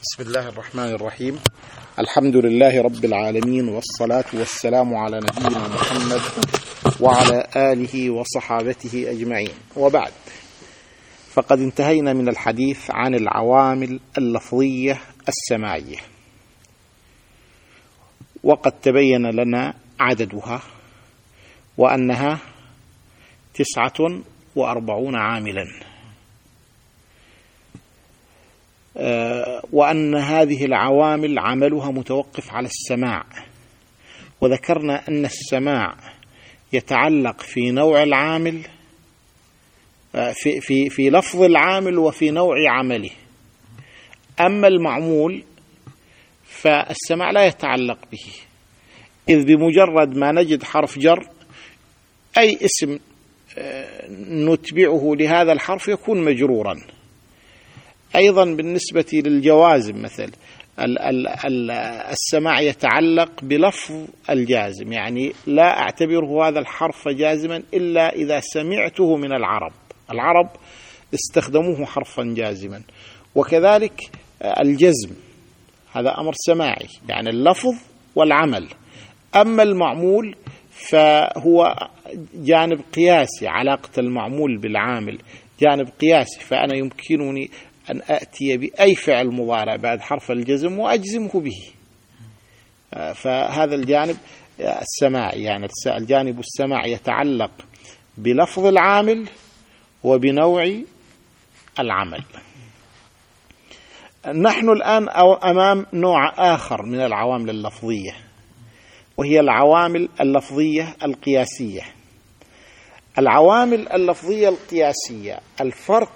بسم الله الرحمن الرحيم. الحمد لله رب العالمين والصلاة والسلام على نبينا محمد وعلى آله وصحابته أجمعين. وبعد. فقد انتهينا من الحديث عن العوامل اللفظية السماعية. وقد تبين لنا عددها وأنها تسعة وأربعون عاملاً. وأن هذه العوامل عملها متوقف على السماع. وذكرنا أن السماع يتعلق في نوع العامل في في في لفظ العامل وفي نوع عمله. أما المعمول فالسماع لا يتعلق به. إذ بمجرد ما نجد حرف جر أي اسم نتبعه لهذا الحرف يكون مجرورا. أيضا بالنسبة للجوازم مثل السماع يتعلق بلفظ الجازم يعني لا أعتبره هذا الحرف جازما إلا إذا سمعته من العرب. العرب استخدموه حرفا جازما. وكذلك الجزم هذا أمر سماعي يعني اللفظ والعمل. أما المعمول فهو جانب قياسي علاقة المعمول بالعامل جانب قياسي فأنا يمكنني أن أتي بأي فعل مضارع بعد حرف الجزم وأجزمه به. فهذا الجانب السماعي يعني الجانب السماعي يتعلق بلفظ العامل وبنوع العمل. نحن الآن أمام نوع آخر من العوامل اللفظية وهي العوامل اللفظية القياسية. العوامل اللفظية القياسية الفرق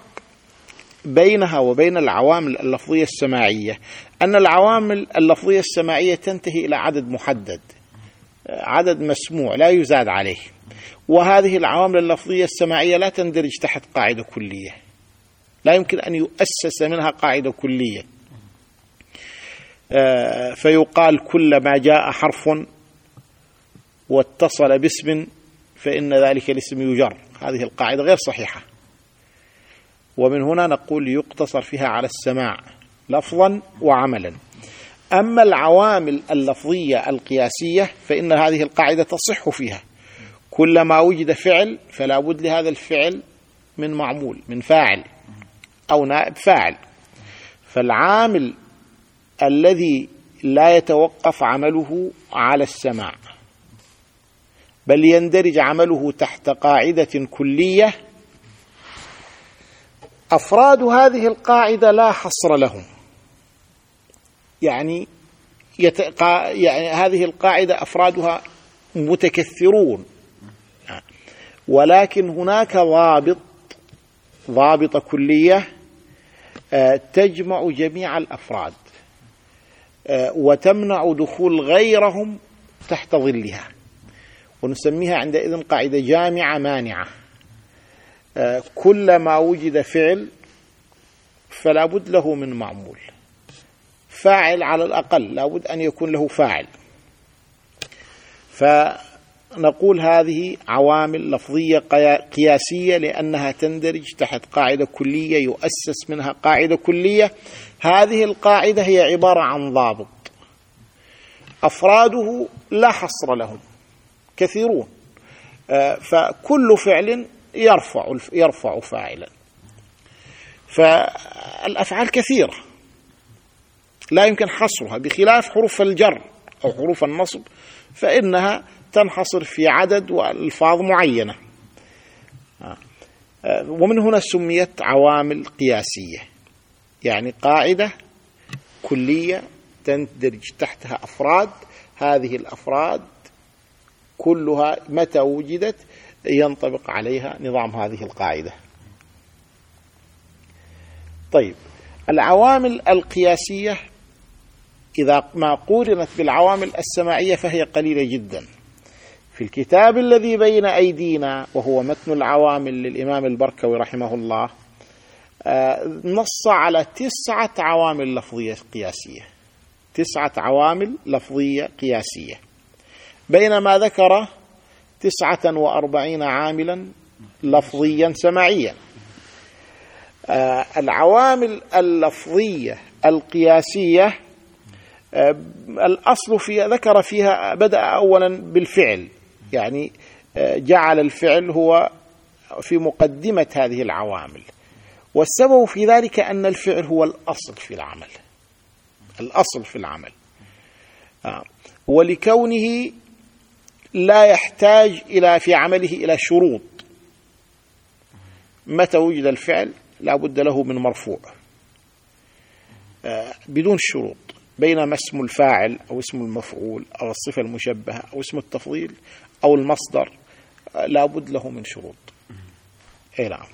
بينها وبين العوامل اللفظية السماعية. أن العوامل اللفظية السماعية تنتهي إلى عدد محدد عدد مسموع لا يزاد عليه. وهذه العوامل اللفظية السماعية لا تندرج تحت قاعدة كلية. لا يمكن أن يؤسس منها قاعدة كلية. فيقال كلما جاء حرف واتصل باسم فإن ذلك الاسم يجر. هذه القاعدة غير صحيحة. ومن هنا نقول يقتصر فيها على السماع لفظا وعملا. أما العوامل اللفظية القياسية فإن هذه القاعدة تصح فيها. كلما وجد فعل فلا بد لهذا الفعل من معمول من فاعل أو نائب فاعل. فالعامل الذي لا يتوقف عمله على السماع بل يندرج عمله تحت قاعدة كلية أفراد هذه القاعدة لا حصر لهم. يعني يتقا يعني هذه القاعدة أفرادها متكثرون. ولكن هناك ضابط ضابطة كلية تجمع جميع الأفراد وتمنع دخول غيرهم تحت ظلها. ونسميها عندئذ قاعدة جامعة مانعة. كلما وجد فعل فلا بد له من معمول. فاعل على الأقل لا بد أن يكون له فاعل. فنقول هذه عوامل لفظية قياسية لأنها تندرج تحت قاعدة كلية يؤسس منها قاعدة كلية. هذه القاعدة هي عبارة عن ضابط. أفراده لا حصر لهم كثيرون. فكل فعل يرفع يرفع فاعلا. فالأفعال كثيرة. لا يمكن حصرها. بخلاف حروف الجر أو حروف النصب فإنها تنحصر في عدد وألفاظ معينة. ومن هنا سميت عوامل قياسية. يعني قاعدة كلية تندرج تحتها أفراد. هذه الأفراد كلها متى وجدت؟ ينطبق عليها نظام هذه القاعدة. طيب العوامل القياسية إذا ما قورنت بالعوامل السماعية فهي قليلة جدا. في الكتاب الذي بين أيدينا وهو متن العوامل للإمام البركوي رحمه الله نص على تسعة عوامل لفظية قياسية. تسعة عوامل لفظية قياسية. بينما ذكر تسعة وأربعين عاملا لفظيا سماعيا. العوامل اللفظية القياسية آه، الأصل فيها ذكر فيها بدأ أولا بالفعل. يعني آه، جعل الفعل هو في مقدمة هذه العوامل. والسبب في ذلك أن الفعل هو الأصل في العمل. الأصل في العمل. آه، ولكونه لا يحتاج إلى في عمله إلى شروط. متى وجد الفعل؟ لا بد له من مرفوع. بدون شروط. بينما اسم الفاعل أو اسم المفعول أو الصفة المشبهة أو اسم التفضيل أو المصدر لا بد له من شروط. أي نعم.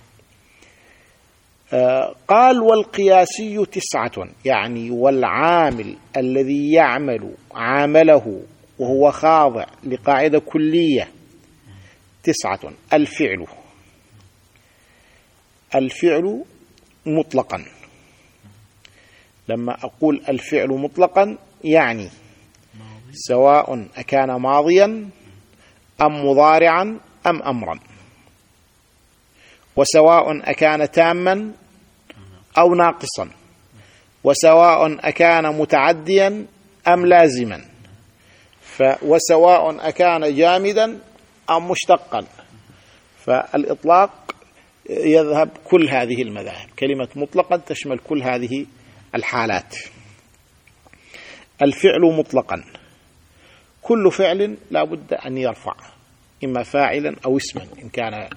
آه، قال والقياسي تسعة يعني والعامل الذي يعمل عامله وهو خاضع لقاعدة كلية. تسعة. الفعل. الفعل مطلقا. لما أقول الفعل مطلقا يعني سواء أكان ماضيا أم مضارعا أم أمرا. وسواء أكان تاما أو ناقصا. وسواء أكان متعديا أم لازما. وسواء أكان جامدا أم مشتقا. فالإطلاق يذهب كل هذه المذاهب. كلمة مطلقا تشمل كل هذه الحالات. الفعل مطلقا. كل فعل لا بد أن يرفع إما فاعلا أو اسما. إن كان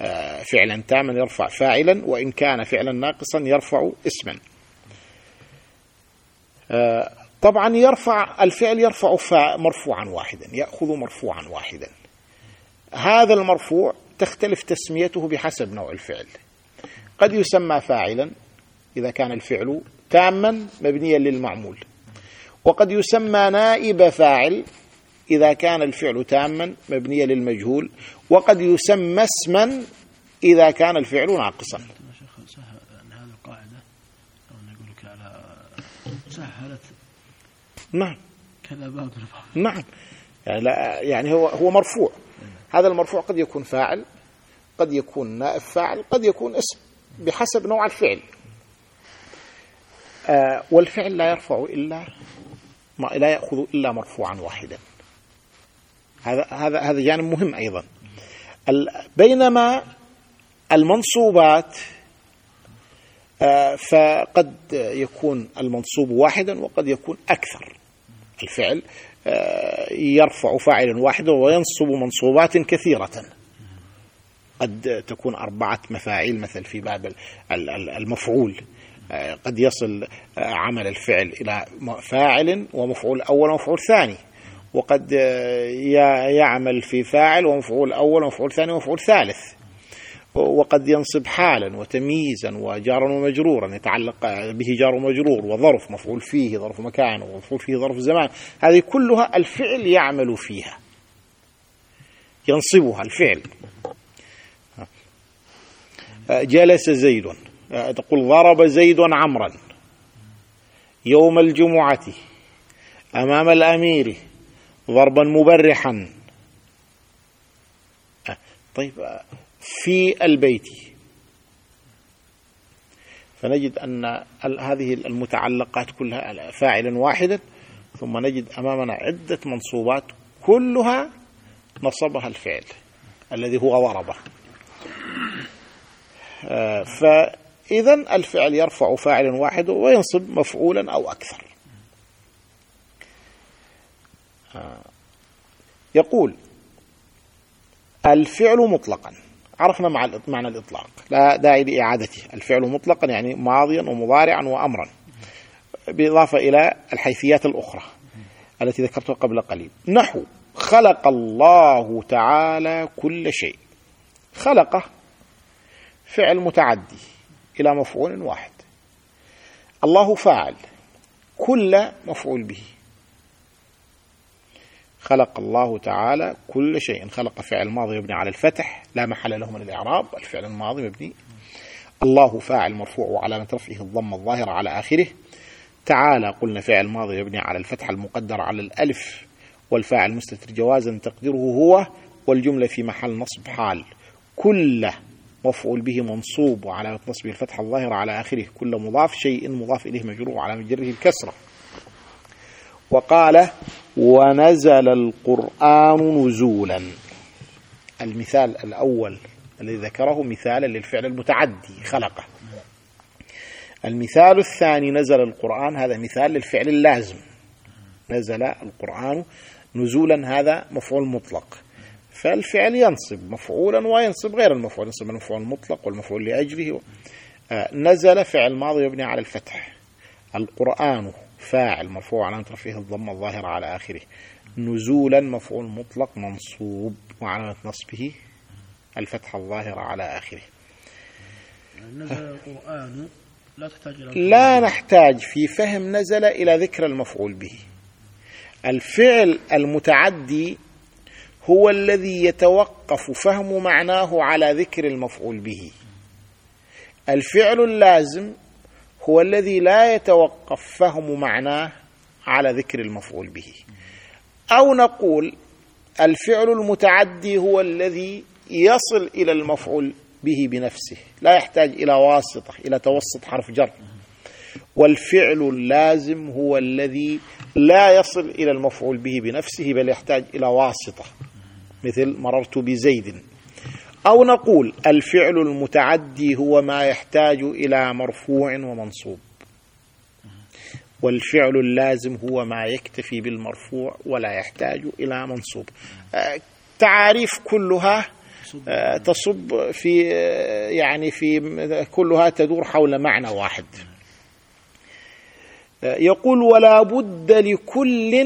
آه، فعلا تاما يرفع فاعلا وإن كان فعلا ناقصا يرفع اسما. آه، طبعا يرفع الفعل يرفع مرفوعا واحدا يأخذ مرفوعا واحدا. هذا المرفوع تختلف تسميته بحسب نوع الفعل. قد يسمى فاعلا إذا كان الفعل تاما مبنيا للمعمول. وقد يسمى نائب فاعل إذا كان الفعل تاما مبنيا للمجهول. وقد يسمى اسما إذا كان الفعل ناقصا هذه القاعدة نقول لك على سهلت نعم. كذا باب نعم. يعني, لا يعني هو هو مرفوع. هذا المرفوع قد يكون فاعل قد يكون نائب فاعل قد يكون اسم بحسب نوع الفعل. آه والفعل لا يرفع إلا ما لا يأخذ إلا مرفوعا واحدا. هذا هذا هذا جانب مهم أيضا. بينما المنصوبات آه فقد يكون المنصوب واحدا وقد يكون أكثر. الفعل آه يرفع فاعلا واحدا وينصب منصوبات كثيرة. قد تكون أربعة مفاعيل مثل في باب المفعول. قد يصل عمل الفعل إلى فاعل ومفعول أول ومفعول ثاني. وقد يعمل في فاعل ومفعول أول ومفعول ثاني ومفعول ثالث. وقد ينصب حالا وتمييزا وجارا ومجرورا يتعلق به جار ومجرور وظرف مفعول فيه ظرف مكان ومفعول فيه ظرف زمان. هذه كلها الفعل يعمل فيها. ينصبها الفعل. جلس زيد. تقول ضرب زيد عمرا يوم الجمعة أمام الأمير ضربا مبرحا. طيب في البيت. فنجد أن هذه المتعلقات كلها فاعلا واحدا ثم نجد أمامنا عدة منصوبات كلها نصبها الفعل الذي هو ضربه. آه، فإذا الفعل يرفع فاعلا واحدا وينصب مفعولا أو أكثر. آه، يقول الفعل مطلقا. عرفنا مع معنى الإطلاق. لا داعي لإعادته. الفعل مطلقا يعني ماضيا ومضارعا وأمرا. بالإضافة إلى الحيثيات الأخرى التي ذكرتها قبل قليل. نحو خلق الله تعالى كل شيء. خلقه فعل متعدي إلى مفعول واحد. الله فاعل كل مفعول به. خلق الله تعالى كل شيء. خلق فعل ماضي مبني على الفتح لا محل له من الإعراب الفعل الماضي مبني. الله فاعل مرفوع وعلامة رفعه الضم الظاهرة على آخره. تعالى قلنا فعل ماضي مبني على الفتح المقدر على الألف والفاعل مستتر جوازا تقديره هو والجملة في محل نصب حال. كل مفعول به منصوب وعلى نصبه الفتحة الظاهرة على آخره. كل مضاف شيء مضاف إليه مجرور على مجره الكسرة. وقال ونزل القرآن نزولا. المثال الأول الذي ذكره مثالا للفعل المتعدي خلقه. المثال الثاني نزل القرآن هذا مثال للفعل اللازم. نزل القرآن نزولا هذا مفعول مطلق. فالفعل ينصب مفعولا وينصب غير المفعول ينصب المفعول المطلق والمفعول لأجله. آه، نزل فعل ماضي يبني على الفتح. القرآن فاعل مرفوع على رفعه الضمة الظاهرة على آخره. نزولا مفعول مطلق منصوب وعلامة نصبه الفتحة الظاهرة على آخره. نزل القرآن لا تحتاج إلى لا نحتاج في فهم نزل إلى ذكر المفعول به. الفعل المتعدي هو الذي يتوقف فهم معناه على ذكر المفعول به. الفعل اللازم هو الذي لا يتوقف فهم معناه على ذكر المفعول به. أو نقول الفعل المتعدي هو الذي يصل إلى المفعول به بنفسه لا يحتاج إلى واسطة إلى توسط حرف جر. والفعل اللازم هو الذي لا يصل إلى المفعول به بنفسه بل يحتاج إلى واسطة. مثل مررت بزيد. أو نقول الفعل المتعدي هو ما يحتاج إلى مرفوع ومنصوب. والفعل اللازم هو ما يكتفي بالمرفوع ولا يحتاج إلى منصوب. آه، تعاريف كلها آه، تصب في آه، يعني في كلها تدور حول معنى واحد. يقول ولا بد لكل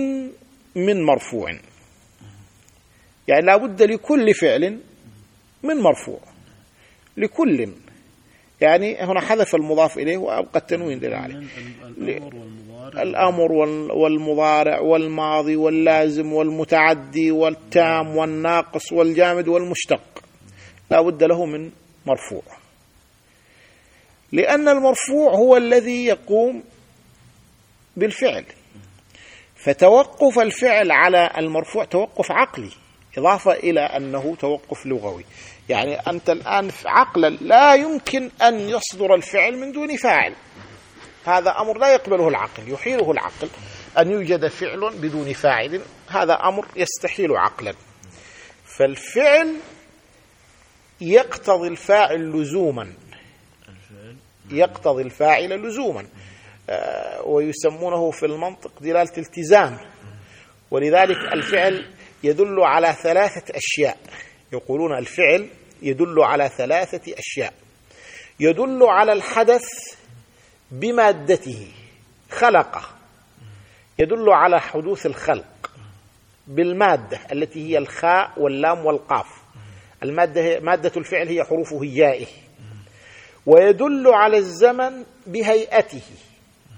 من مرفوع. يعني لا بد لكل فعل من مرفوع لكل. يعني هنا حذف المضاف إليه وأبقى التنوين دل عليه. الأمر والمضارع والماضي واللازم والمتعدي والتام والناقص والجامد والمشتق. لا بد له من مرفوع. لأن المرفوع هو الذي يقوم بالفعل. فتوقف الفعل على المرفوع توقف عقلي. إضافة إلى أنه توقف لغوي. يعني أنت الآن عقلا لا يمكن أن يصدر الفعل من دون فاعل. هذا أمر لا يقبله العقل يحيله العقل أن يوجد فعل بدون فاعل. هذا أمر يستحيل عقلا. فالفعل يقتضي الفاعل لزوما. يقتضي الفاعل لزوما. آه، ويسمونه في المنطق دلالة التزام. ولذلك الفعل يدل على ثلاثة أشياء. يقولون الفعل يدل على ثلاثة أشياء. يدل على الحدث بمادته خلقه. يدل على حدوث الخلق بالمادة التي هي الخاء واللام والقاف. المادة مادة الفعل هي حروف هيائه. ويدل على الزمن بهيئته.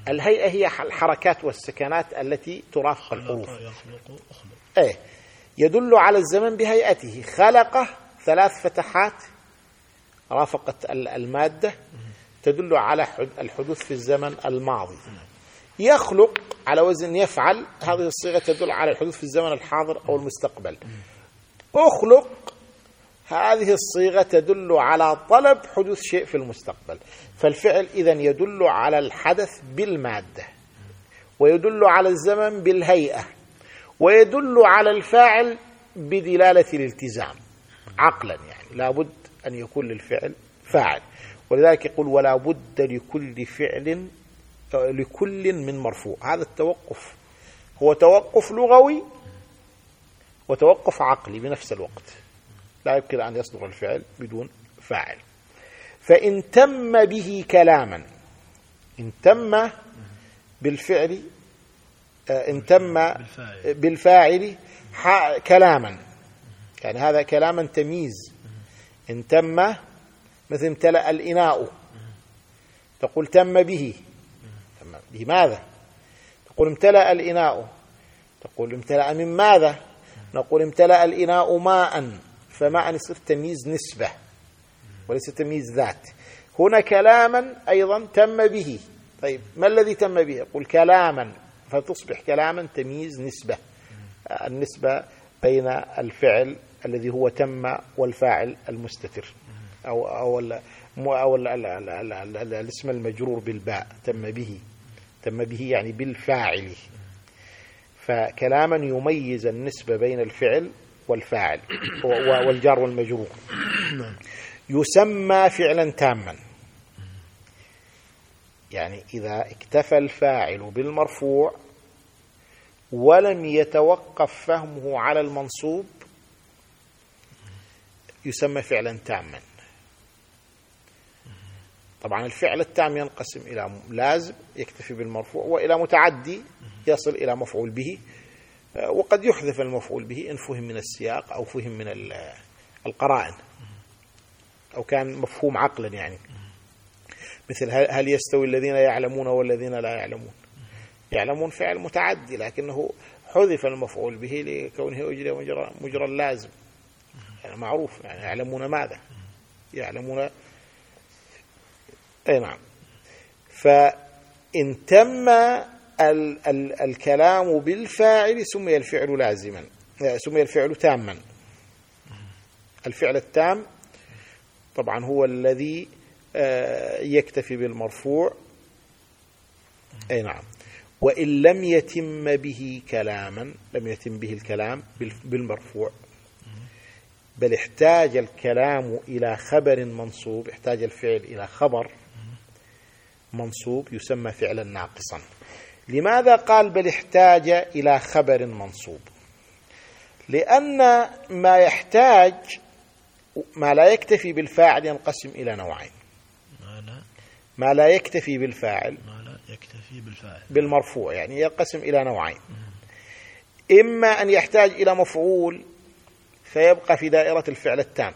الهيئة هي الحركات والسكنات التي ترافق الحروف. إيه. يدل على الزمن بهيئته. خلقه ثلاث فتحات رافقت المادة تدل على الحدوث في الزمن الماضي. يخلق على وزن يفعل هذه الصيغة تدل على الحدوث في الزمن الحاضر أو المستقبل. أخلق هذه الصيغة تدل على طلب حدوث شيء في المستقبل. فالفعل إذا يدل على الحدث بالمادة ويدل على الزمن بالهيئة. ويدل على الفاعل بدلالة الالتزام. عقلا يعني لابد أن يكون للفعل فاعل. ولذلك يقول ولا بد لكل فعل لكل من مرفوع. هذا التوقف هو توقف لغوي وتوقف عقلي بنفس الوقت. لا يمكن أن يصدر الفعل بدون فاعل. فإن تم به كلاما إن تم بالفعل إن تم بالفاعل. كلاما. يعني هذا كلاما تمييز. إن تم مثل امتلأ الإناء. تقول تم به. تم بماذا تقول امتلأ الإناء. تقول امتلأ من ماذا؟ نقول امتلأ الإناء ماء. فماء يصير تمييز نسبة. وليس تمييز ذات. هنا كلاما أيضا تم به. طيب ما الذي تم به؟ يقول كلاما. فتصبح كلاما تمييز نسبة النسبة بين الفعل الذي هو تم والفاعل المستتر أو أو ال أو ال ال ال ال ال ال الاسم المجرور بالباء تم به تم به يعني بالفاعل. فكلاما يميز النسبة بين الفعل والفاعل والجار والمجرور. يسمى فعلا تاما. يعني إذا اكتفى الفاعل بالمرفوع ولم يتوقف فهمه على المنصوب يسمى فعلا تاما. طبعا الفعل التام ينقسم إلى لازم يكتفي بالمرفوع وإلى متعدي يصل إلى مفعول به وقد يحذف المفعول به إن فهم من السياق أو فهم من القرائن. أو كان مفهوم عقلا يعني. مثل هل يستوي الذين يعلمون والذين لا يعلمون. يعلمون فعل متعدي لكنه حذف المفعول به لكونه يجري مجرى, مجرى اللازم. يعني معروف يعني يعلمون ماذا؟ يعلمون أي نعم. فإن تم ال ال الكلام بالفاعل سمي الفعل لازما سمي الفعل تاما. الفعل التام طبعا هو الذي يكتفي بالمرفوع. أي نعم. وإن لم يتم به كلاما لم يتم به الكلام بالمرفوع. بل احتاج الكلام إلى خبر منصوب احتاج الفعل إلى خبر منصوب يسمى فعلا ناقصا. لماذا قال بل احتاج إلى خبر منصوب؟ لأن ما يحتاج ما لا يكتفي بالفاعل ينقسم إلى نوعين. ما لا يكتفي بالفاعل. ما لا يكتفي بالفاعل. بالمرفوع يعني ينقسم إلى نوعين. إما أن يحتاج إلى مفعول فيبقى في دائرة الفعل التام.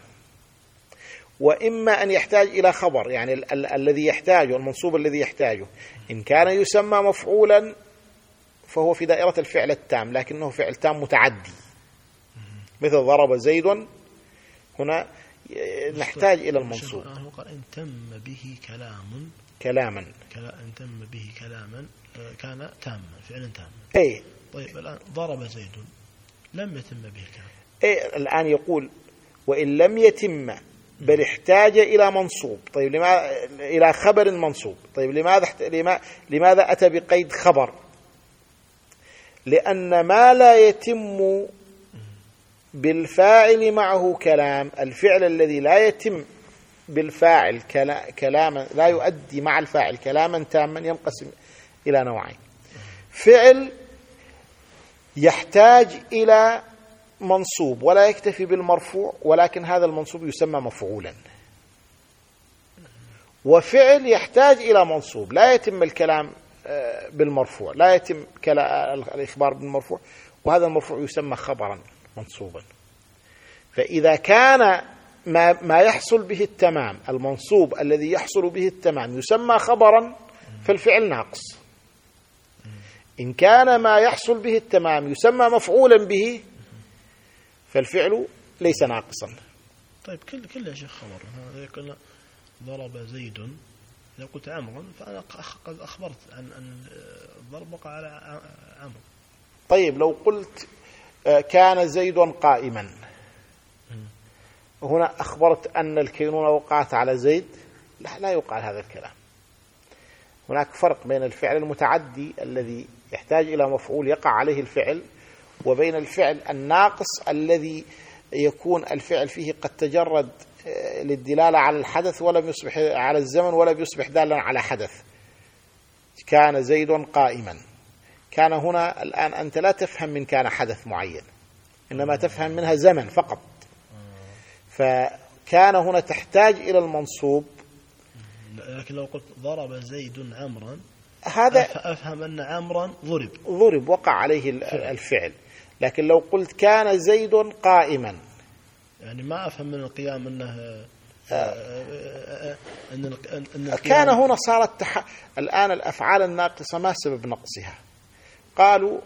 وإما أن يحتاج إلى خبر يعني ال ال الذي يحتاجه المنصوب الذي يحتاجه. إن كان يسمى مفعولا فهو في دائرة الفعل التام لكنه فعل تام متعدي. مثل ضرب زيد هنا نحتاج إلى المنصوب قال إن تم به كلام كلاما. إن تم به كلاما آه، كان تاما فعلا تاما. أي طيب الآن ضرب زيد. لم يتم به الكلام. أي الآن يقول وإن لم يتم بل احتاج إلى منصوب. طيب لماذا إلى خبر منصوب. طيب لماذا لماذا أتى بقيد خبر؟ لأن ما لا يتم بالفاعل معه كلام الفعل الذي لا يتم بالفاعل كلاما لا يؤدي مع الفاعل كلاما تاما ينقسم إلى نوعين. فعل يحتاج إلى منصوب ولا يكتفي بالمرفوع ولكن هذا المنصوب يسمى مفعولا. وفعل يحتاج إلى منصوب لا يتم الكلام آه، بالمرفوع لا يتم الإخبار بالمرفوع وهذا المرفوع يسمى خبرا. منصوبا. فإذا كان ما, ما يحصل به التمام المنصوب الذي يحصل به التمام يسمى خبرا فالفعل ناقص. إن كان ما يحصل به التمام يسمى مفعولا به فالفعل ليس ناقصا. طيب كل كل يا شيخ خبر. ضرب زيد إذا قلت عمرا فأنا قد أخبرت عن أن الضرب وقع على عمرو. طيب لو قلت كان زيد قائما. هنا أخبرت أن الكينونة وقعت على زيد. لا لا يقال هذا الكلام. هناك فرق بين الفعل المتعدي الذي يحتاج إلى مفعول يقع عليه الفعل وبين الفعل الناقص الذي يكون الفعل فيه قد تجرد آه، للدلالة على الحدث ولم يصبح على الزمن ولم يصبح دالا على حدث. كان زيد قائما. كان هنا الآن أنت لا تفهم من كان حدث معين إنما تفهم منها زمن فقط. فكان هنا تحتاج إلى المنصوب. لكن لو قلت ضرب زيد عمرا هذا أفهم أن عمرا ضرب. ضرب وقع عليه الفعل. لكن لو قلت كان زيد قائما. يعني ما أفهم من القيام أنه آه. آه، أن أن كان هنا صارت تح... الآن الأفعال الناقصة ما سبب نقصها. قالوا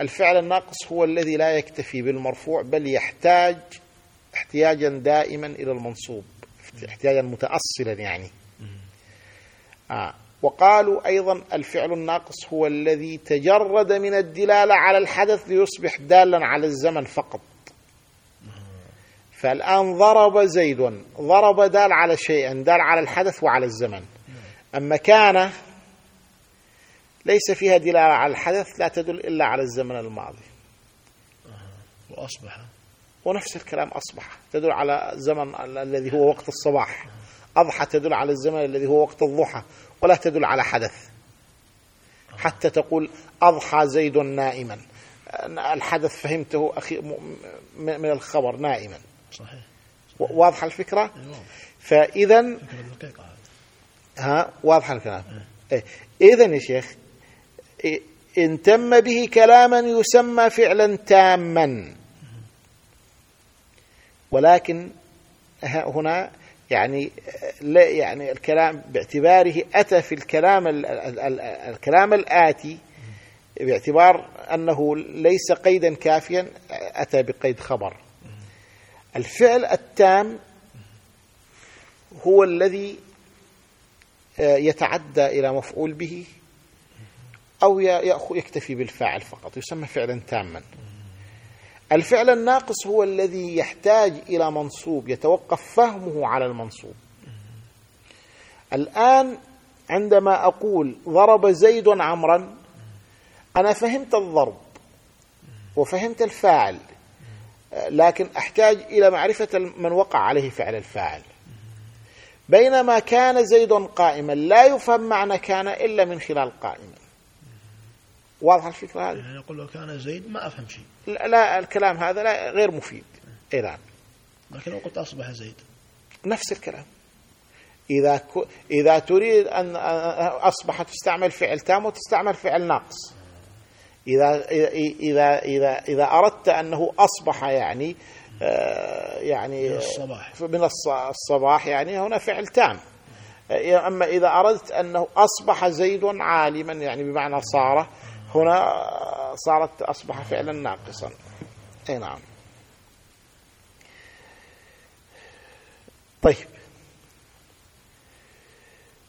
الفعل الناقص هو الذي لا يكتفي بالمرفوع بل يحتاج احتياجا دائما إلى المنصوب احتياجا متأصلا يعني. آه وقالوا أيضا الفعل الناقص هو الذي تجرد من الدلالة على الحدث ليصبح دالا على الزمن فقط. فالآن ضرب زيد ضرب دال على شيئا دال على الحدث وعلى الزمن. أما كان ليس فيها دلالة على الحدث لا تدل إلا على الزمن الماضي. وأصبح. ونفس الكلام أصبح. تدل على الزمن الذي هو وقت الصباح. أضحى تدل على الزمن الذي هو وقت الضحى. ولا تدل على حدث. حتى تقول أضحى زيد نائما. الحدث فهمته أخي من الخبر نائما. صحيح. واضحة الفكرة. فإذا. ها؟ واضح الكلام. إيه. إذا يا شيخ إن تم به كلاما يسمى فعلا تاما. ولكن هنا يعني لا يعني الكلام باعتباره أتى في الكلام ال- ال- ال- الكلام الآتي باعتبار أنه ليس قيدا كافيا أتى بقيد خبر. الفعل التام هو الذي آه، يتعدى إلى مفعول به. أو يكتفي بالفاعل فقط يسمى فعلا تاما. الفعل الناقص هو الذي يحتاج إلى منصوب يتوقف فهمه على المنصوب. الآن عندما أقول ضرب زيد عمرا أنا فهمت الضرب وفهمت الفاعل لكن أحتاج إلى معرفة من وقع عليه فعل الفاعل. بينما كان زيد قائما لا يفهم معنى كان إلا من خلال قائما. واضح الفكرة هذه؟ يعني يقول لو كان زيد ما أفهم شيء. لا, لا الكلام هذا لا غير مفيد. إيه نعم. لكن لو قلت أصبح زيد. نفس الكلام. إذا ك... إذا تريد أن أصبح تستعمل فعل تام وتستعمل فعل ناقص. إذا إذا إذا إذا أردت أنه أصبح يعني آه، يعني من الصباح. من الص- الصباح يعني هنا فعل تام. آه، أما إذا أردت أنه أصبح زيد عالما يعني بمعنى صار هنا صارت أصبح فعلا ناقصا. أي نعم. طيب.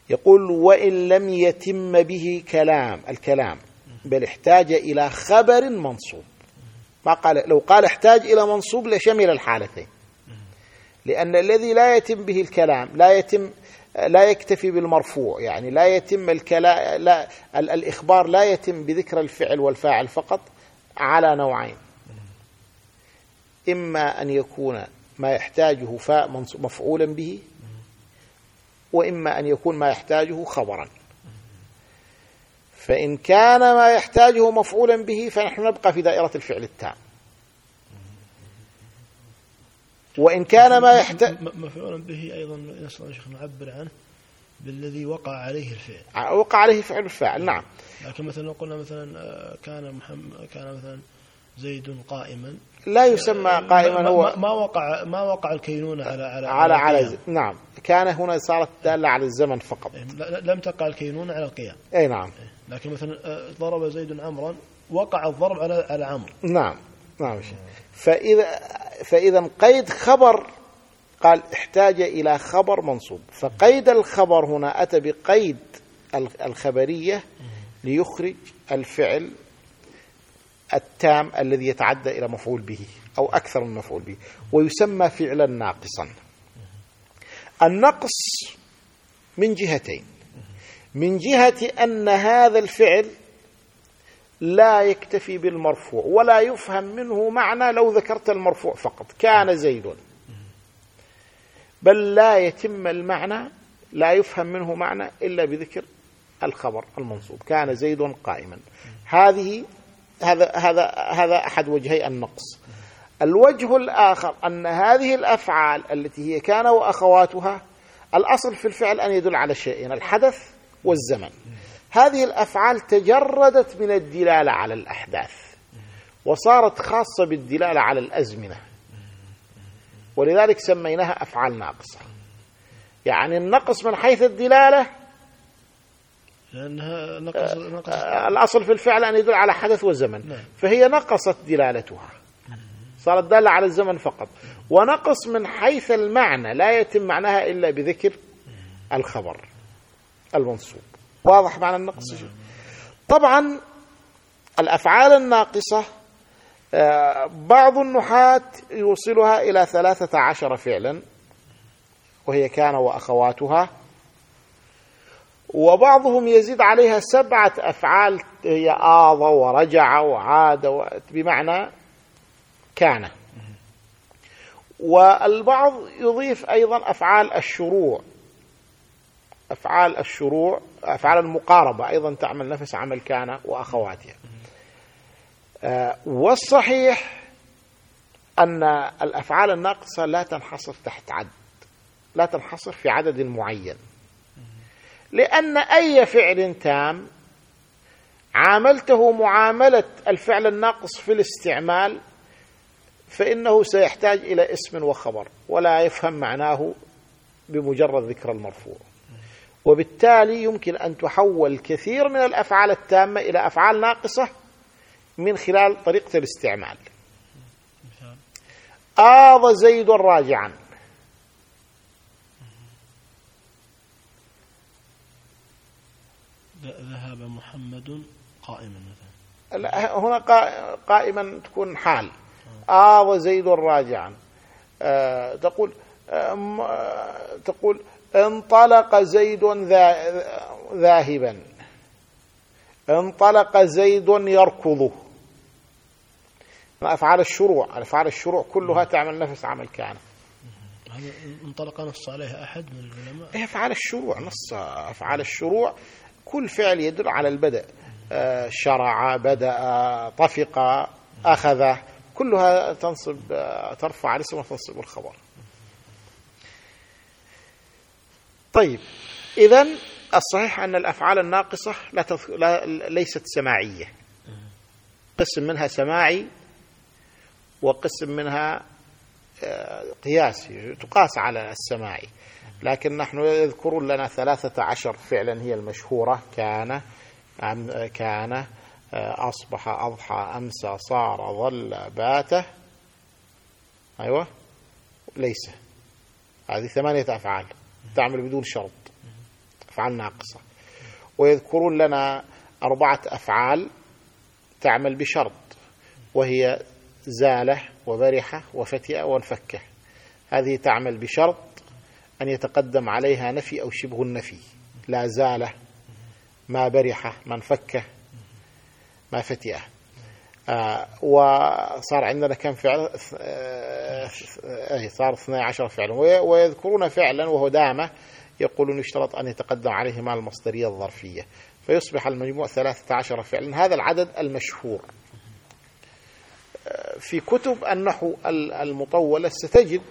يقول وإن لم يتم به كلام الكلام بل احتاج إلى خبر منصوب. ما قال لو قال احتاج إلى منصوب لشمل الحالتين. لأن الذي لا يتم به الكلام لا يتم لا يكتفي بالمرفوع يعني لا يتم الكلام لا ال- الإخبار لا يتم بذكر الفعل والفاعل فقط على نوعين. إما أن يكون ما يحتاجه فاء مفعولا به وإما أن يكون ما يحتاجه خبرا. فإن كان ما يحتاجه مفعولا به فنحن نبقى في دائرة الفعل التام. وإن كان ما يحتاج مفعولا به أيضا نسأل شيخ نعبر عنه بالذي وقع عليه الفعل. وقع عليه فعل الفاعل نعم. لكن مثلا لو قلنا مثلا آه، كان محمد كان مثلا زيد قائما. لا يسمى قائما ما, هو ما, وقع ما وقع الكينونة على على على على القيام. نعم. كان هنا صارت دالة على الزمن فقط. إيه، لم تقع الكينونة على القيام. أي نعم. لكن مثلا آه، ضرب زيد عمرا وقع الضرب على على عمرو. نعم. نعم. فإذا فإذا قيد خبر قال احتاج إلى خبر منصوب. فقيد الخبر هنا أتى بقيد ال- الخبرية ليخرج الفعل التام الذي يتعدى إلى مفعول به أو أكثر من مفعول به ويسمى فعلا ناقصا. النقص من جهتين. من جهة أن هذا الفعل لا يكتفي بالمرفوع ولا يفهم منه معنى لو ذكرت المرفوع فقط. كان زيد. بل لا يتم المعنى لا يفهم منه معنى إلا بذكر الخبر المنصوب. كان زيد قائما. هذه هذا هذا هذا أحد وجهي النقص. الوجه الآخر أن هذه الأفعال التي هي كان وأخواتها الأصل في الفعل أن يدل على شيئين الحدث والزمن. هذه الأفعال تجردت من الدلالة على الأحداث وصارت خاصة بالدلالة على الأزمنة. ولذلك سميناها أفعال ناقصة. يعني النقص من حيث الدلالة لأنها نقص نقص. آه، الأصل في الفعل أن يدل على حدث وزمن. نعم. فهي نقصت دلالتها. صارت دالة على الزمن فقط. ونقص من حيث المعنى لا يتم معناها إلا بذكر الخبر المنصوب واضح معنى النقص طبعا الأفعال الناقصة آه، بعض النحاة يوصلها إلى ثلاثة عشر فعلا وهي كان وأخواتها وبعضهم يزيد عليها سبعة أفعال هي آض ورجع وعاد بمعنى كان. والبعض يضيف أيضا أفعال الشروع. أفعال الشروع أفعال المقاربة أيضا تعمل نفس عمل كان وأخواتها. آه، والصحيح أن الأفعال الناقصة لا تنحصر تحت عد لا تنحصر في عدد معين. لأن أي فعل تام عاملته معاملة الفعل الناقص في الاستعمال فإنه سيحتاج إلى اسم وخبر ولا يفهم معناه بمجرد ذكر المرفوع. وبالتالي يمكن أن تحول كثير من الأفعال التامة إلى أفعال ناقصة من خلال طريقة الاستعمال. آض زيد راجعا. ذهب محمد قائما مثلا. هنا قائما تكون حال. آض زيد راجعا. آه تقول آه تقول انطلق زيد ذاهبا. انطلق زيد يركض. أفعال الشروع أفعال الشروع كلها تعمل نفس عمل كان. هذا انطلق نص عليها أحد من العلماء؟ إيه، أفعال الشروع نص أفعال الشروع. كل فعل يدل على البدء. آه، شرع بدأ طفق أخذ. كلها تنصب آه، ترفع الاسم وتنصب الخبر. طيب إذا الصحيح أن الأفعال الناقصة لا, تف... لا ليست سماعية. قسم منها سماعي وقسم منها آه، قياسي تقاس على السماعي. لكن نحن يذكرون لنا ثلاثة عشر فعلا هي المشهورة. كان كان آه، أصبح أضحى أمسى صار ظل بات. أيوة ليس. هذه ثمانية أفعال. تعمل بدون شرط. أفعال ناقصة. ويذكرون لنا أربعة أفعال تعمل بشرط وهي زالة وبرحة وفتئة وانفكة. هذه تعمل بشرط أن يتقدم عليها نفي أو شبه النفي. لا زالة ما برحة ما انفكه ما فتئة. آه وصار عندنا كم فعل؟ آه صار 12 فعلا. ويذكرون فعلا وهو دامه يقولون يشترط أن يتقدم عليه مع المصدرية الظرفية. فيصبح المجموع 13 فعلا. هذا العدد المشهور. آه، في كتب النحو المطولة ستجد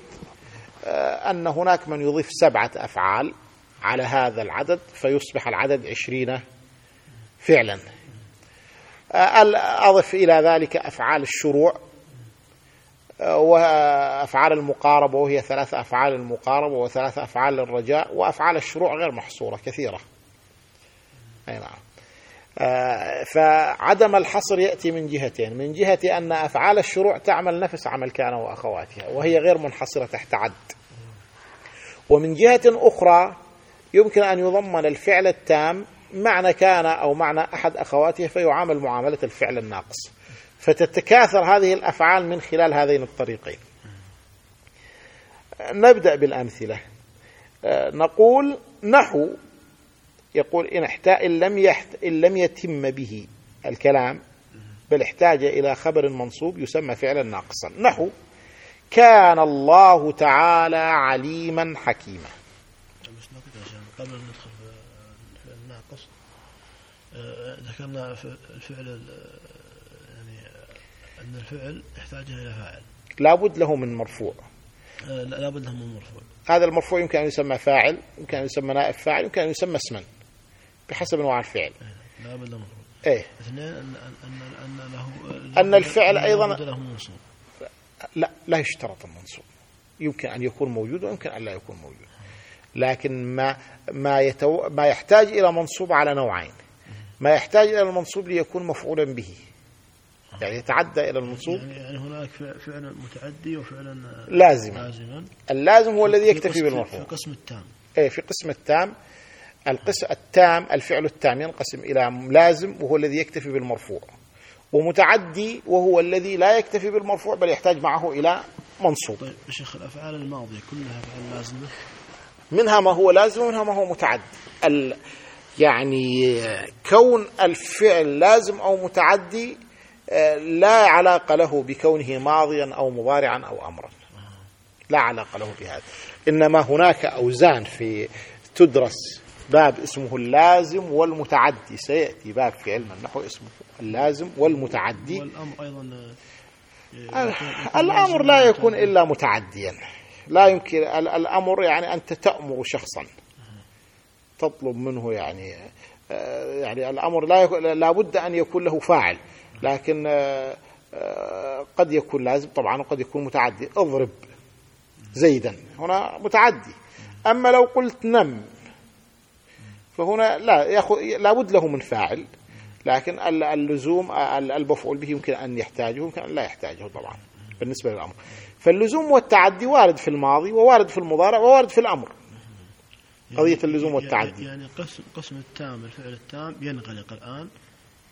أن هناك من يضيف سبعة أفعال على هذا العدد فيصبح العدد عشرين فعلا. أضف إلى ذلك أفعال الشروع آه، وأفعال المقاربة وهي ثلاث أفعال المقاربة وثلاث أفعال الرجاء وأفعال الشروع غير محصورة كثيرة. أي نعم. فعدم الحصر يأتي من جهتين من جهة أن أفعال الشروع تعمل نفس عمل كان وأخواتها وهي غير منحصرة تحت عد. ومن جهة أخرى يمكن أن يضمن الفعل التام معنى كان أو معنى أحد أخواته فيعامل معاملة الفعل الناقص. فتتكاثر هذه الأفعال من خلال هذين الطريقين. نبدأ بالأمثلة. نقول نحو. يقول إن, إن, لم يحت إن لم يتم به الكلام بل احتاج إلى خبر منصوب يسمى فعلا ناقصا. نحو. كان الله تعالى عليما حكيما. قبل ندخل آه، ذكرنا الفعل يعني أن الفعل يحتاج إلى فاعل. لابد له من مرفوع. آه، لابد له من مرفوع. هذا المرفوع يمكن أن يسمى فاعل يمكن أن يسمى نائب فاعل يمكن أن يسمى اسما بحسب نوع الفعل. إيه، لابد له مرفوع. إيه. اثنين أن, أن, أن له أن الفعل أيضا له منصوب. لا لا يشترط المنصوب. يمكن أن يكون موجود ويمكن أن لا يكون موجود. لكن ما ما يتو ما يحتاج إلى منصوب على نوعين. ما يحتاج إلى المنصوب ليكون مفعولا به. يعني يتعدى إلى المنصوب. يعني, يعني هناك فعل متعدي وفعل لازما. لازما. اللازم هو الذي يكتفي بالمفعول. في قسم التام. إيه في قسم التام. القسم التام الفعل التام ينقسم إلى لازم وهو الذي يكتفي بالمرفوع. ومتعدي وهو الذي لا يكتفي بالمرفوع بل يحتاج معه إلى منصوب. طيب شيخ الأفعال الماضية كلها أفعال لازمة؟ منها ما هو لازم ومنها ما هو متعدي. يعني كون الفعل لازم أو متعدي آه، لا علاقة له بكونه ماضيا أو مضارعا أو أمرا. لا علاقة له بهذا. إنما هناك أوزان في تدرس باب اسمه اللازم والمتعدي. سيأتي باب في علم النحو اسمه اللازم والمتعدي. والأمر أيضا آه، الأمر لا يكون إلا متعديا. لا يمكن الأمر يعني أنت تأمر شخصا. تطلب منه يعني آه، يعني الأمر لا لا بد أن يكون له فاعل لكن آه، قد يكون لازم طبعا وقد يكون متعدي. اضرب زيدا هنا متعدي. أما لو قلت نم فهنا لا لابد له من فاعل لكن اللزوم المفعول به يمكن أن يحتاجه يمكن أن لا يحتاجه طبعا بالنسبة للأمر. فاللزوم والتعدي وارد في الماضي ووارد في المضارع ووارد في الأمر. قضية يعني اللزوم والتعدي. يعني قسم قسم التام الفعل التام ينغلق الآن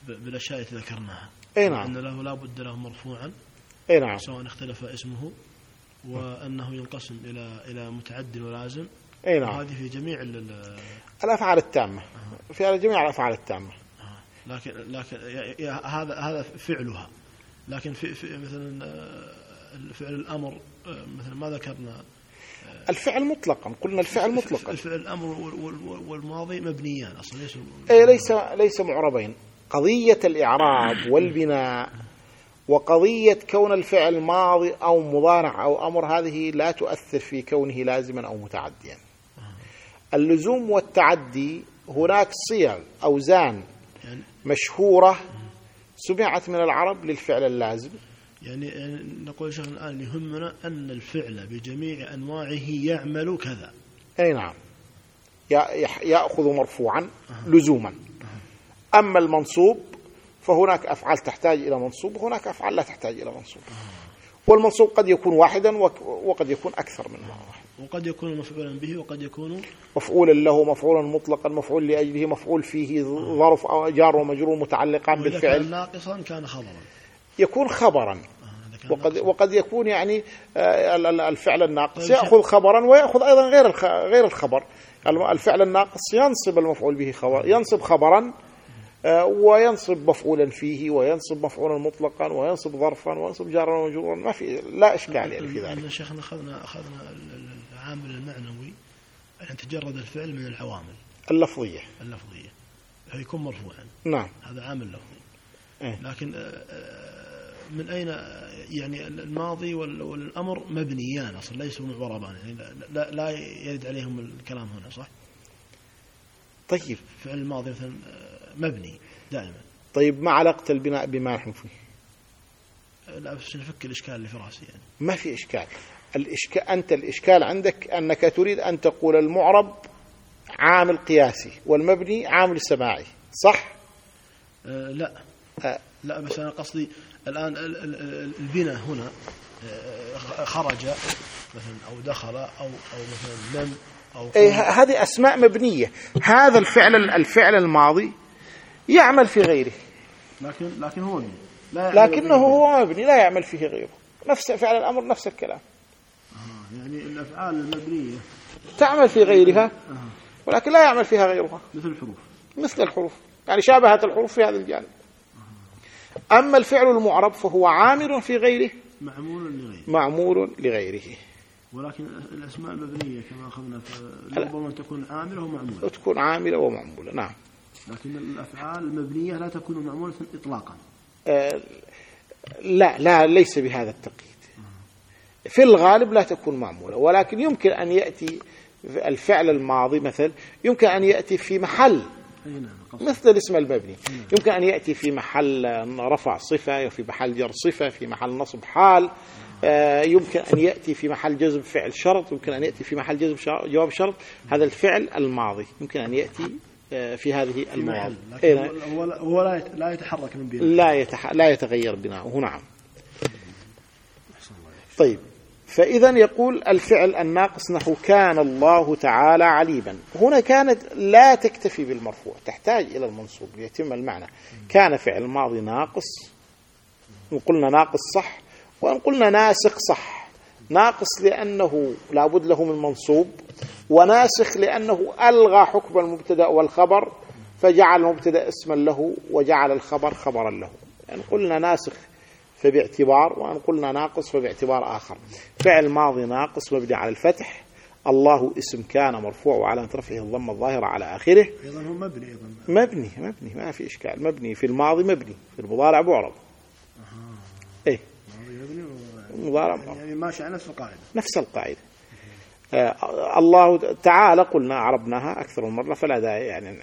بالأشياء التي ذكرناها. أي نعم. أن له لا بد له مرفوعا أي نعم. سواء اختلف اسمه وأنه ينقسم إلى إلى متعد ولازم. أي نعم. هذه في جميع الأفعال التامة. في جميع الأفعال التامة. لكن لكن هذا هذا فعلها. لكن في, في مثلا آه، فعل الأمر آه، مثلا ما ذكرنا آه، الفعل مطلقا قلنا الفعل مطلقا. الفعل الأمر والماضي مبنيان أصلا ليس اي ليس ليس معربين. قضية الإعراب والبناء وقضية كون الفعل ماضي أو مضارع أو أمر هذه لا تؤثر في كونه لازما أو متعديا. اللزوم والتعدي هناك صيغ اوزان يعني مشهورة سمعت من العرب للفعل اللازم. يعني, نقول شيخ الآن يهمنا أن الفعل بجميع أنواعه يعمل كذا. أي نعم. يأخذ مرفوعا لزوما. أما المنصوب فهناك أفعال تحتاج إلى منصوب وهناك أفعال لا تحتاج إلى منصوب. والمنصوب قد يكون واحدا وقد يكون أكثر من واحد وقد يكون مفعولا به وقد يكون مفعولا له مفعولا مطلقا مفعول لأجله مفعول فيه ظرف أو جار ومجرور متعلقان بالفعل كان ناقصا كان خبرا. يكون خبرا. وقد وقد يكون يعني آه، الفعل الناقص. يأخذ خبرا ويأخذ أيضا غير غير الخبر. الفعل الناقص ينصب المفعول به خبر ينصب خبرا آه، وينصب مفعولا فيه وينصب مفعولا مطلقا وينصب ظرفا وينصب جارا ومجرورا ما في لا إشكال يعني في ذلك. شيخنا اخذنا أخذنا العامل المعنوي أن تجرد الفعل من العوامل اللفظية. اللفظية. فيكون مرفوعا. نعم. هذا عامل لفظي. إيه؟ لكن آه، من أين يعني الماضي والأمر مبنيان أصلا ليسوا معربان يعني لا, لا يرد عليهم الكلام هنا صح؟ طيب فعل الماضي مثلا آه، مبني دائما طيب ما علاقة البناء بما نحن فيه؟ لا بس نفك الإشكال اللي في رأسي يعني ما في إشكال الإشكال أنت الإشكال عندك أنك تريد أن تقول المعرب عامل قياسي والمبني عامل سماعي صح؟ أه لا أه لا بس أنا قصدي الآن البناء هنا أه، خرج مثلا أو دخل أو أو مثلا لم أو إيه هذه أسماء مبنية. هذا الفعل الفعل الماضي يعمل في غيره. لكن لكن هو مبني. لكنه هو مبني لا يعمل فيه غيره. نفس فعل الأمر نفس الكلام. يعني الأفعال المبنية. تعمل في غيرها ولكن لا يعمل فيها غيرها. مثل الحروف. مثل الحروف. يعني شابهت الحروف في هذا الجانب. أما الفعل المعرب فهو عامل في غيره. معمول لغيره. معمول لغيره. ولكن الأسماء المبنية كما أخذنا ربما تكون عاملة ومعمولة تكون عاملة ومعمولة نعم. لكن الأفعال المبنية لا تكون معمولة إطلاقا. آه لا لا ليس بهذا التقييد. في الغالب لا تكون معمولة ولكن يمكن أن يأتي الفعل الماضي مثل يمكن أن يأتي في محل مثل الاسم المبني. يمكن أن يأتي في محل رفع صفة وفي محل جر صفة في محل نصب حال. آه، يمكن أن يأتي في محل جزم فعل شرط يمكن أن يأتي في محل جزم جواب شرط. هذا الفعل الماضي. يمكن أن يأتي آه، في هذه المواضع هو لا يتحرك من بناء لا, يتح... لا يتغير بناؤه. نعم. طيب. فإذا يقول الفعل الناقص نحو كان الله تعالى عليما هنا كانت لا تكتفي بالمرفوع تحتاج إلى المنصوب ليتم المعنى. كان فعل ماضي ناقص إن قلنا ناقص صح وإن قلنا ناسخ صح. ناقص لأنه لابد له من منصوب وناسخ لأنه ألغى حكم المبتدأ والخبر فجعل المبتدأ اسما له وجعل الخبر خبرا له. إن قلنا ناسخ فباعتبار وإن قلنا ناقص فباعتبار آخر. فعل ماضي ناقص مبني على الفتح. الله اسم كان مرفوع وعلى رفعه الضمه الظاهرة على آخره. أيضا هو مبني أيضا. مبني مبني ما في إشكال. مبني في الماضي مبني في المضارع معرب إيه. مبني المضارع يعني ماشي على نفس القاعدة. نفس القاعدة. آه الله تعالى قلنا عربناها أكثر من مرة فلا داعي يعني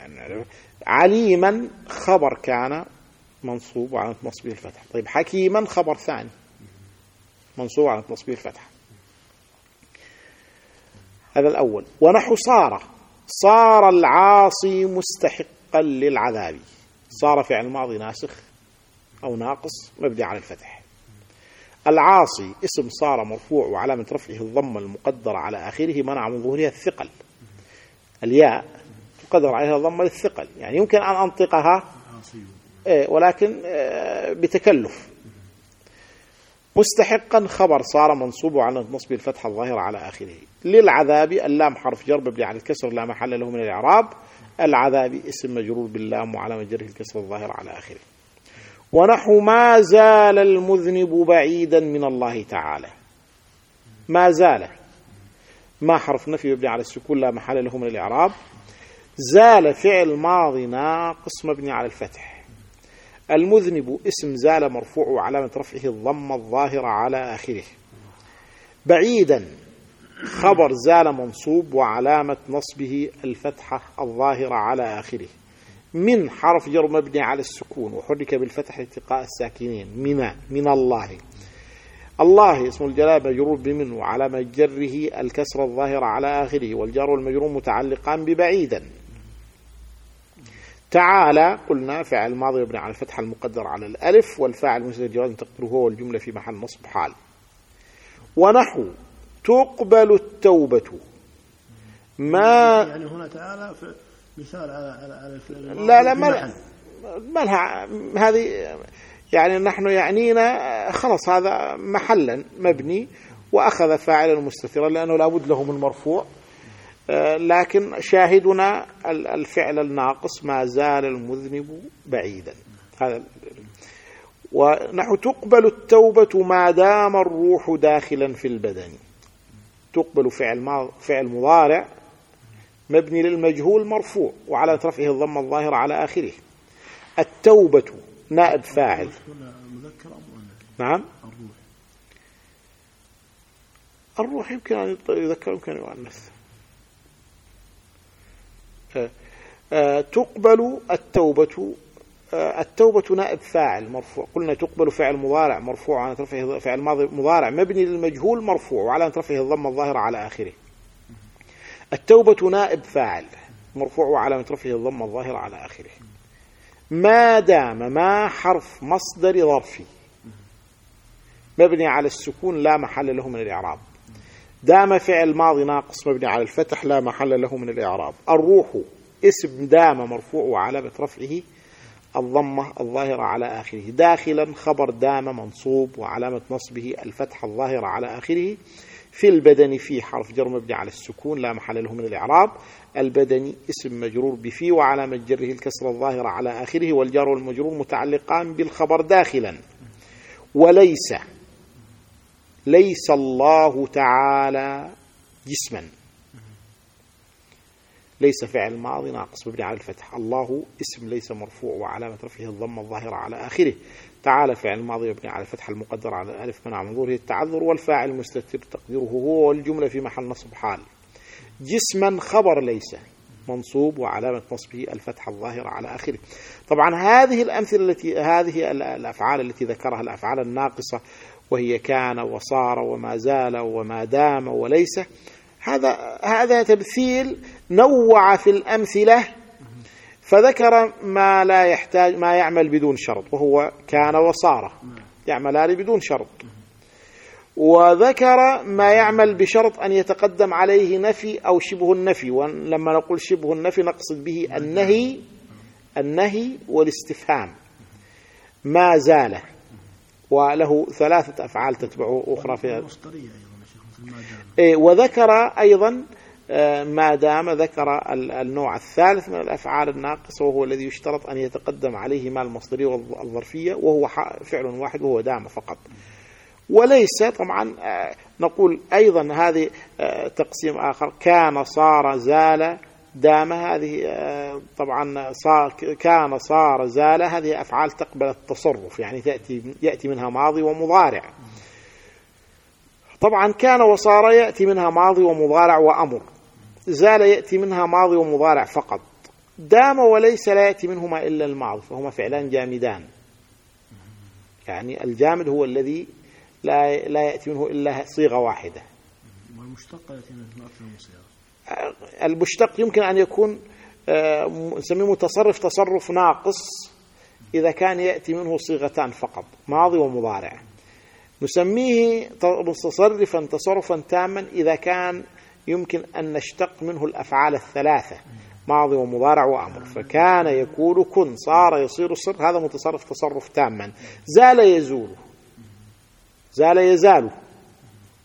عليما خبر كان منصوب وعلى نصبه الفتح طيب حكيما خبر ثاني. منصوب على نصبه الفتح هذا الأول. ونحو صار. صار العاصي مستحقا للعذاب. صار فعل ماضي ناسخ أو ناقص مبني على الفتح. العاصي اسم صار مرفوع وعلامة رفعه الضمة المقدرة على آخره منع من ظهورها الثقل. الياء تقدر عليها الضمة للثقل. يعني يمكن أن أنطقها ولكن آه، بتكلف. مستحقا خبر صار منصوب على نصب الفتحة الظاهرة على آخره. للعذاب اللام حرف جر مبني على الكسر لا محل له من الإعراب. العذاب اسم مجرور باللام وعلى جره الكسر الظاهر على آخره. ونحو ما زال المذنب بعيدا من الله تعالى. ما زال. ما حرف نفي مبني على السكون لا محل له من الإعراب. زال فعل ماضي ناقص مبني على الفتح. المذنب اسم زال مرفوع وعلامة رفعه الضم الظاهرة على آخره. بعيدا خبر زال منصوب وعلامة نصبه الفتحة الظاهرة على آخره. من حرف جر مبني على السكون وحرك بالفتح التقاء الساكنين. من من الله. الله اسم الجلال مجرور بمن وعلامة جره الكسر الظاهرة على آخره. والجار والمجرور متعلقان ببعيدا. تعالى قلنا فعل ماضي يبني على الفتحة المقدر على الألف والفاعل مسجد جواز تقدره هو والجملة في محل نصب حال. ونحو تقبل التوبة. ما يعني هنا تعالى مثال على على على الفعل لا لا ما ما لها هذه يعني نحن يعنينا خلص هذا محلا مبني وأخذ فاعلا مستترا لأنه لابد له من مرفوع. لكن شاهدنا الفعل الناقص ما زال المذنب بعيدا. هذا ونحو تقبل التوبة ما دام الروح داخلا في البدن. تقبل فعل فعل مضارع مبني للمجهول مرفوع وعلى رفعه الضم الظاهر على آخره. التوبة نائب فاعل. نعم. الروح. الروح يمكن أن يذكر يمكن أن يؤنث. آه، آه، تقبل التوبة التوبة نائب فاعل مرفوع. قلنا تقبل فعل مضارع مرفوع على رفعه فعل ماضي مضارع مبني للمجهول مرفوع وعلى رفعه الضمه الظاهرة على آخره. التوبة نائب فاعل مرفوع وعلى رفعه الضمه الظاهرة على آخره. ما دام ما حرف مصدر ظرفي مبني على السكون لا محل له من الإعراب. دام فعل ماضي ناقص مبني على الفتح لا محل له من الإعراب. الروح اسم دام مرفوع وعلامة رفعه الضمة الظاهرة على آخره. داخلا خبر دام منصوب وعلامة نصبه الفتح الظاهرة على آخره. في البدن في حرف جر مبني على السكون لا محل له من الإعراب. البدني اسم مجرور بفي وعلامة جره الكسر الظاهرة على آخره. والجار والمجرور متعلقان بالخبر داخلا. وليس ليس الله تعالى جسما. ليس فعل ماضي ناقص مبني على الفتح. الله اسم ليس مرفوع وعلامة رفعه الضمة الظاهرة على آخره. تعالى فعل ماضي مبني على الفتح المقدر على الألف منع من ظهوره التعذر والفاعل مستتر تقديره هو والجملة في محل نصب حال. جسما خبر ليس منصوب وعلامة نصبه الفتحة الظاهرة على آخره. طبعا هذه الأمثلة التي هذه الأفعال التي ذكرها الأفعال الناقصة وهي كان وصار وما زال وما دام وليس. هذا هذا تمثيل نوع في الأمثلة فذكر ما لا يحتاج ما يعمل بدون شرط وهو كان وصار. يعملان بدون شرط. وذكر ما يعمل بشرط أن يتقدم عليه نفي أو شبه النفي ولما نقول شبه النفي نقصد به النهي النهي والاستفهام. ما زال. وله ثلاثة أفعال تتبع أخرى في المصدرية أيضا يا شيخ مثل ما دام. إيه وذكر أيضا آه، ما دام ذكر ال- النوع الثالث من الأفعال الناقصة وهو الذي يشترط أن يتقدم عليه ما المصدرية والظرفية وهو فعل واحد وهو دام فقط. وليس طبعا آه، نقول أيضا هذه آه، تقسيم آخر كان صار زال دام هذه آه، طبعا صار كان صار زال هذه أفعال تقبل التصرف يعني تأتي يأتي منها ماضي ومضارع. طبعا كان وصار يأتي منها ماضي ومضارع وأمر. زال يأتي منها ماضي ومضارع فقط. دام وليس لا يأتي منهما إلا الماضي فهما فعلان جامدان. يعني الجامد هو الذي لا لا يأتي منه إلا صيغة واحدة. والمشتقة التي من أكثر من صيغة. المشتق يمكن أن يكون آه، نسميه متصرف تصرف ناقص إذا كان يأتي منه صيغتان فقط ماضي ومضارع. نسميه متصرفا تصرفا تاما إذا كان يمكن أن نشتق منه الأفعال الثلاثة ماضي ومضارع وأمر. فكان يكون كن صار يصير صر هذا متصرف تصرف تاما. زال يزول. زال يزال.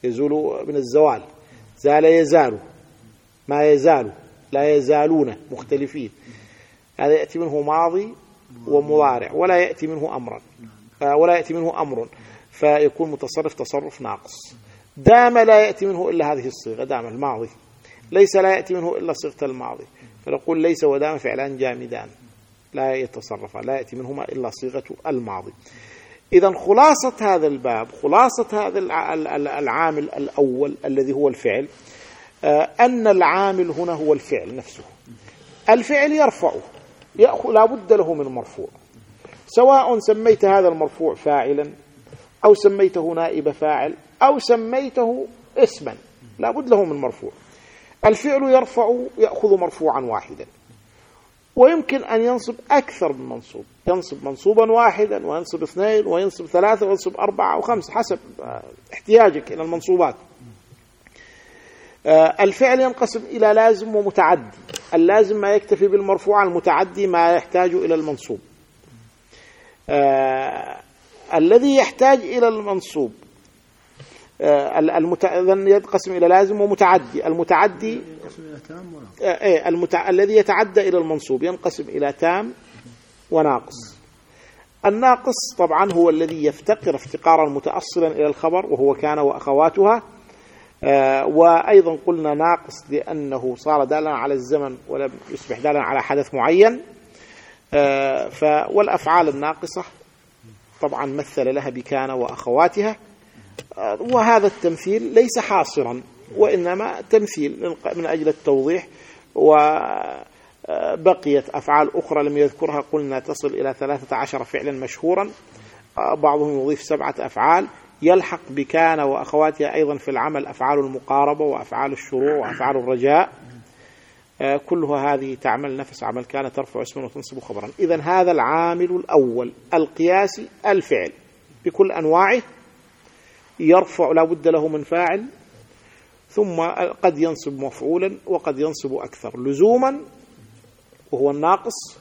يزول من الزوال. زال يزال. ما يزال لا يزالون مختلفين. هذا يأتي منه ماضي ومضارع ولا يأتي منه أمرا آه، ولا يأتي منه أمر. فيكون متصرف تصرف ناقص. دام لا يأتي منه إلا هذه الصيغة دام الماضي. ليس لا يأتي منه إلا صيغة الماضي. فنقول ليس ودام فعلان جامدان. لا يتصرفان لا يأتي منهما إلا صيغة الماضي. إذا خلاصة هذا الباب خلاصة هذا الع- ال- ال- العامل الأول الذي هو الفعل أن العامل هنا هو الفعل نفسه. الفعل يرفعه يأخذ لا بد له من مرفوع. سواء سميت هذا المرفوع فاعلا أو سميته نائب فاعل أو سميته اسما لا بد له من مرفوع. الفعل يرفع يأخذ مرفوعا واحدا. ويمكن أن ينصب أكثر من منصوب. ينصب منصوبا واحدا وينصب اثنين وينصب ثلاثة وينصب أربعة أو خمسة حسب آه، احتياجك إلى المنصوبات. آه، الفعل ينقسم إلى لازم ومتعدي. اللازم ما يكتفي بالمرفوع المتعدي ما يحتاج إلى المنصوب. آه، الذي يحتاج إلى المنصوب آه، المت... ينقسم إلى لازم ومتعدي. المتعدي آه، إيه المتع... الذي يتعدى إلى المنصوب ينقسم إلى تام وناقص. الناقص طبعا هو الذي يفتقر افتقارا متأصلا إلى الخبر وهو كان وأخواتها آه، وأيضا قلنا ناقص لأنه صار دالا على الزمن ولم يصبح دالا على حدث معين. آه،. والأفعال الناقصة طبعا مثل لها بكان وأخواتها. آه، وهذا التمثيل ليس حاصرا وإنما تمثيل من- أجل التوضيح. وبقيت أفعال أخرى لم يذكرها قلنا تصل إلى ثلاثة عشر فعلا مشهورا. آه، بعضهم يضيف سبعة أفعال. يلحق بكان وأخواتها أيضا في العمل أفعال المقاربة وأفعال الشروع وأفعال الرجاء. آه، كلها هذه تعمل نفس عمل كان ترفع اسما وتنصب خبرا. إذا هذا العامل الأول القياسي الفعل. بكل أنواعه يرفع لا بد له من فاعل ثم قد ينصب مفعولا وقد ينصب أكثر. لزوما وهو الناقص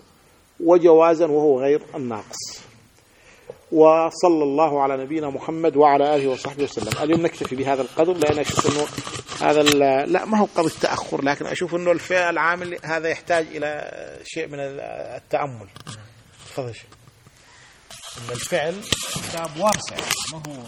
وجوازا وهو غير الناقص. وصلى الله على نبينا محمد وعلى آله وصحبه وسلم. اليوم نكتفي بهذا القدر. لأن أشوف أنه هذا لا ما هو قضية تأخر لكن أشوف أنه الفعل العامل هذا يحتاج إلى شيء من التأمل. تفضل. أن الفعل كتاب واسع ما هو؟